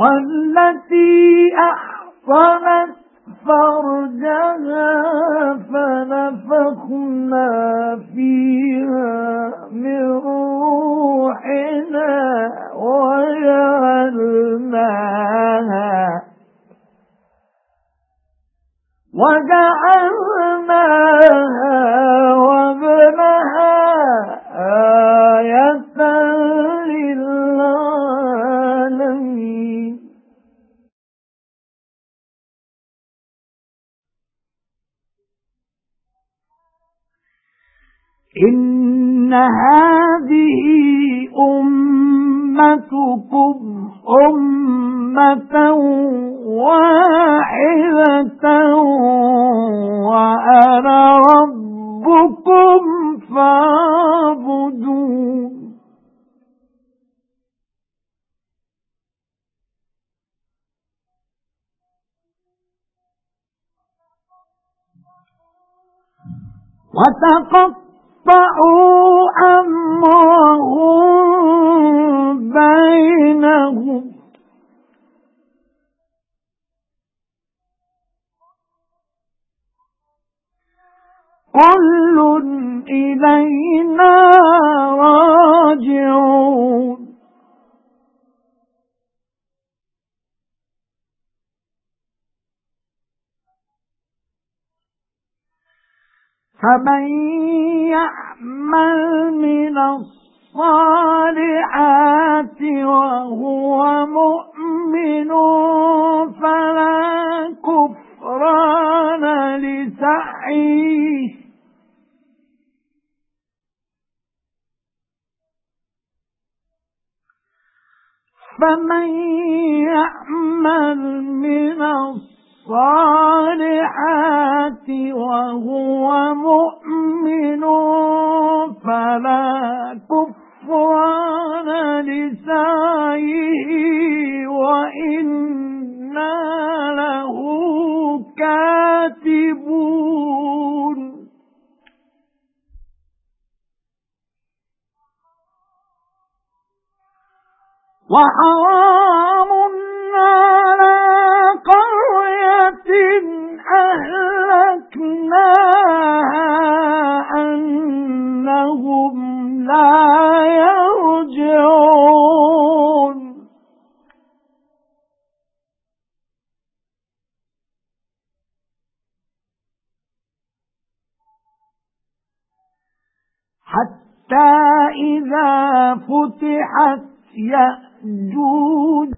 والتي أحصنت فرجها فنفخنا فيها من روحنا وجعلناها وجعلناها إِنَّ هَذِهِ أُمَّتُكُمْ أُمَّةً وَاحِدَةً وَأَنَا رَبُّكُمْ فَاعْبُدُونِ وَتَقَطَّعُوا قَطَعُوا أَمْرَهُمْ بَيْنَهُمْ. كُلٌّ إِلَيْنَا رَاجِعُونَ. فَمَن يَعْمَلْ مِنَ الصَّالِحَاتِ وَهُوَ مُؤْمِنٌ فَلَا كُفْرَانَ لِسَعْيِهِ. فَمَن يَعْمَلْ مِنَ الصَّالِحَاتِ وَهُوَ فَلَا كُفْرَانَ لِسَعْيِهِ وَإِنَّا لَهُ كَاتِبُونَ. وَحَرَامٌ حَتَّى إِذَا فُتِحَتْ يَأْجُوجُ